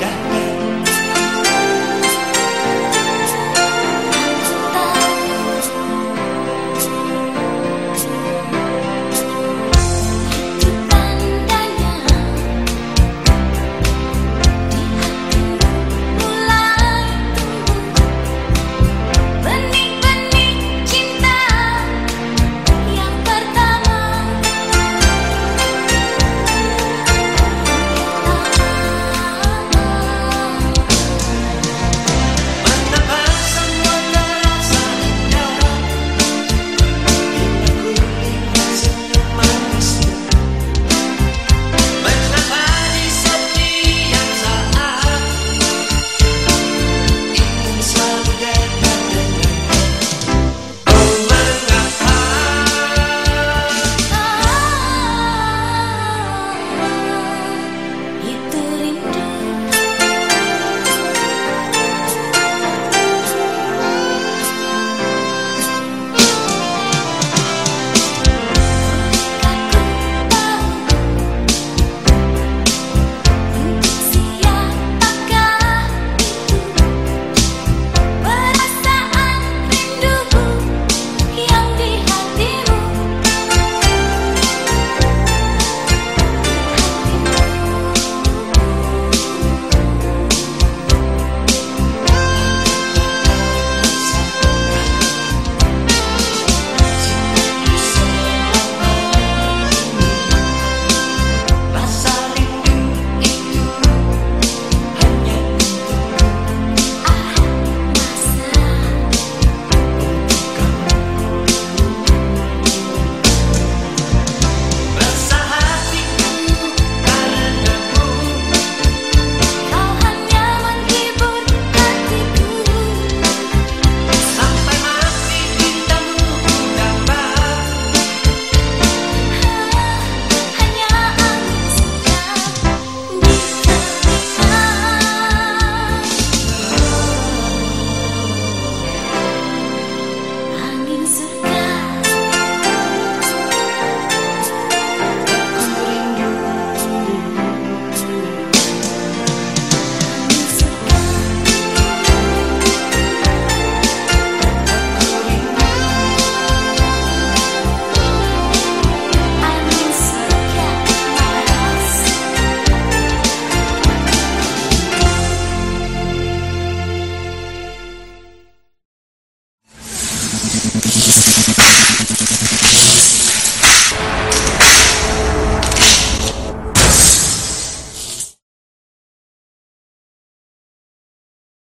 E aí